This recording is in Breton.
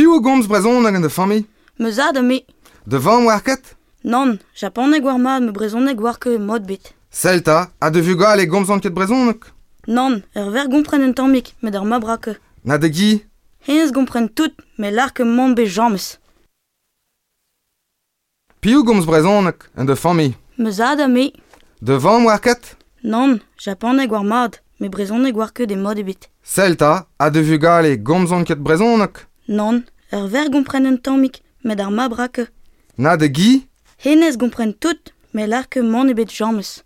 Piv gomz brezon hag an da fami? Me zad a me. De vamm war ket? Nan, japon e ma me brezon e gwar ke mod bet. Selta, a de vuga ale gomz an ket brezon Non, ur ver gompren un tammik, met ar ma brake. Na de gi? Hennez gompren tout, me lar ke mont be jammes. Piv gomz brezon an da fami? Me zad a me. De vamm war ket? Nan, japon e mad, me brezon e gwar ke de mod ebet. Selta, a de vuga ale gomz an ket brezon Non, ur ver gomprenen tammik, met ar ma brake. Na de gi Henez gompren tout, met l'arke mon ebet jammes.